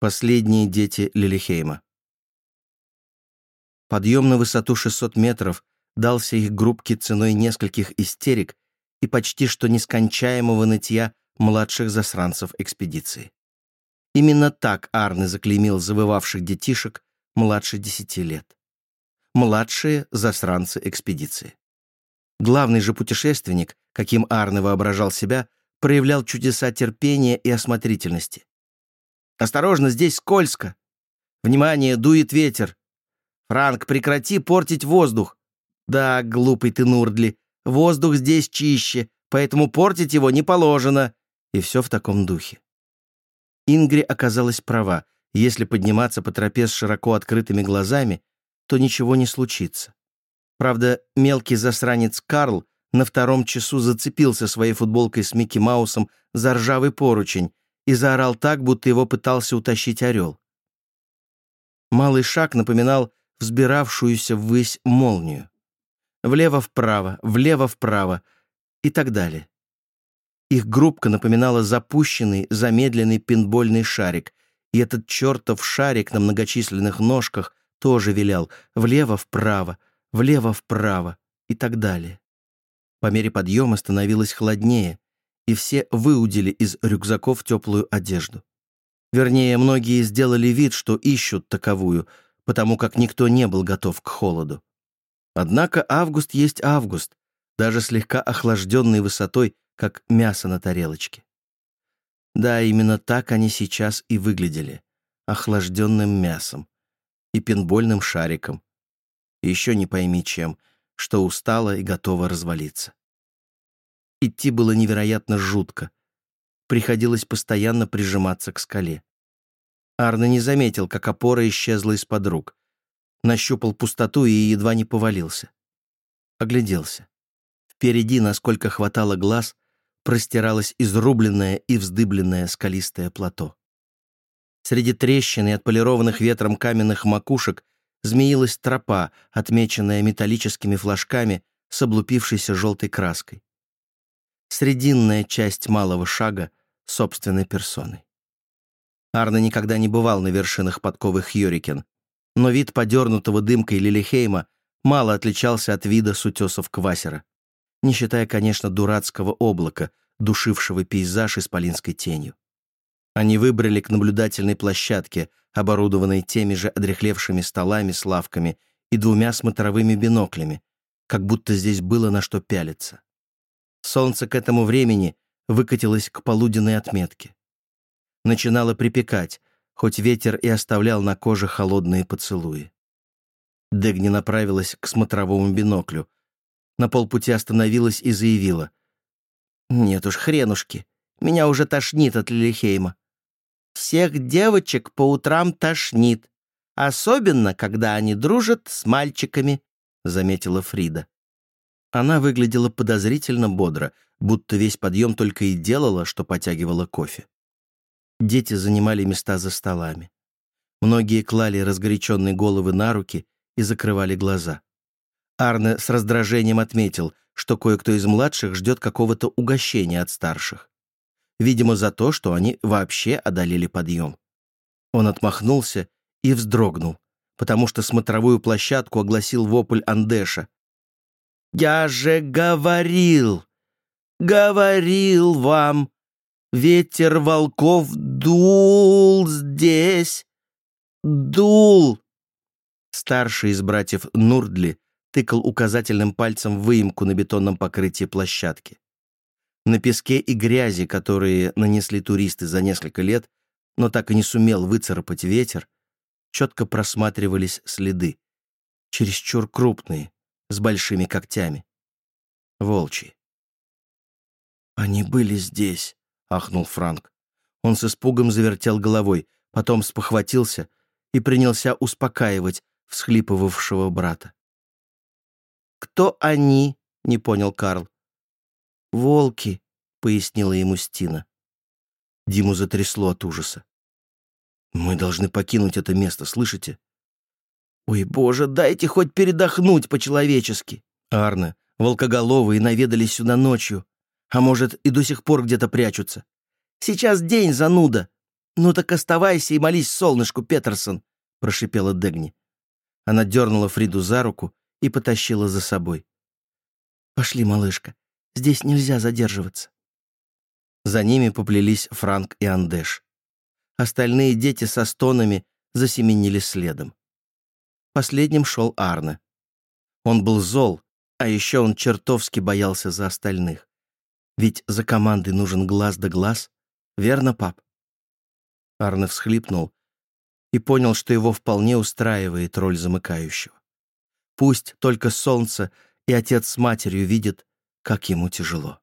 Последние дети Лилихейма. Подъем на высоту 600 метров дался их группке ценой нескольких истерик и почти что нескончаемого нытья младших засранцев экспедиции. Именно так Арне заклеймил завывавших детишек младше десяти лет. Младшие засранцы экспедиции. Главный же путешественник, каким Арне воображал себя, проявлял чудеса терпения и осмотрительности. «Осторожно, здесь скользко! Внимание, дует ветер! Франк, прекрати портить воздух! Да, глупый ты, Нурдли, воздух здесь чище, поэтому портить его не положено!» И все в таком духе. Ингри оказалась права. Если подниматься по тропе с широко открытыми глазами, то ничего не случится. Правда, мелкий засранец Карл на втором часу зацепился своей футболкой с Микки Маусом за ржавый поручень и заорал так, будто его пытался утащить орел. Малый шаг напоминал взбиравшуюся ввысь молнию. Влево-вправо, влево-вправо и так далее. Их группка напоминала запущенный, замедленный пинбольный шарик, и этот чертов шарик на многочисленных ножках тоже вилял влево-вправо, влево-вправо и так далее. По мере подъема становилось холоднее, и все выудили из рюкзаков теплую одежду. Вернее, многие сделали вид, что ищут таковую, потому как никто не был готов к холоду. Однако август есть август, даже слегка охлажденный высотой как мясо на тарелочке. Да, именно так они сейчас и выглядели. Охлажденным мясом и пинбольным шариком. еще не пойми чем, что устала и готова развалиться. Идти было невероятно жутко. Приходилось постоянно прижиматься к скале. Арно не заметил, как опора исчезла из-под рук. Нащупал пустоту и едва не повалился. Огляделся. Впереди, насколько хватало глаз, простиралось изрубленное и вздыбленное скалистое плато. Среди трещин и отполированных ветром каменных макушек змеилась тропа, отмеченная металлическими флажками с облупившейся желтой краской. Срединная часть малого шага собственной персоной. Арно никогда не бывал на вершинах подковых Йорикен, но вид подернутого дымкой Лилихейма мало отличался от вида с утесов Квасера не считая, конечно, дурацкого облака, душившего пейзаж исполинской тенью. Они выбрали к наблюдательной площадке, оборудованной теми же одрехлевшими столами с лавками и двумя смотровыми биноклями, как будто здесь было на что пялиться. Солнце к этому времени выкатилось к полуденной отметке. Начинало припекать, хоть ветер и оставлял на коже холодные поцелуи. Дегни направилась к смотровому биноклю, на полпути остановилась и заявила. «Нет уж, хренушки, меня уже тошнит от Лилихейма. Всех девочек по утрам тошнит, особенно, когда они дружат с мальчиками», — заметила Фрида. Она выглядела подозрительно бодро, будто весь подъем только и делала, что потягивала кофе. Дети занимали места за столами. Многие клали разгоряченные головы на руки и закрывали глаза. Арне с раздражением отметил, что кое-кто из младших ждет какого-то угощения от старших. Видимо, за то, что они вообще одолели подъем. Он отмахнулся и вздрогнул, потому что смотровую площадку огласил вопль Андеша. «Я же говорил, говорил вам, ветер волков дул здесь, дул!» Старший из братьев Нурдли тыкал указательным пальцем в выемку на бетонном покрытии площадки. На песке и грязи, которые нанесли туристы за несколько лет, но так и не сумел выцарапать ветер, четко просматривались следы, чересчур крупные, с большими когтями. Волчьи. «Они были здесь», — ахнул Франк. Он с испугом завертел головой, потом спохватился и принялся успокаивать всхлипывавшего брата. «Кто они?» — не понял Карл. «Волки», — пояснила ему Стина. Диму затрясло от ужаса. «Мы должны покинуть это место, слышите?» «Ой, боже, дайте хоть передохнуть по-человечески!» Арне, волкоголовые наведались сюда ночью. А может, и до сих пор где-то прячутся. Сейчас день, зануда. «Ну так оставайся и молись солнышку, Петерсон!» — прошипела Дегни. Она дернула Фриду за руку и потащила за собой. «Пошли, малышка, здесь нельзя задерживаться». За ними поплелись Франк и Андеш. Остальные дети со стонами засеменили следом. Последним шел Арне. Он был зол, а еще он чертовски боялся за остальных. Ведь за командой нужен глаз да глаз. Верно, пап? Арне всхлипнул и понял, что его вполне устраивает роль замыкающего. Пусть только солнце и отец с матерью видят, как ему тяжело.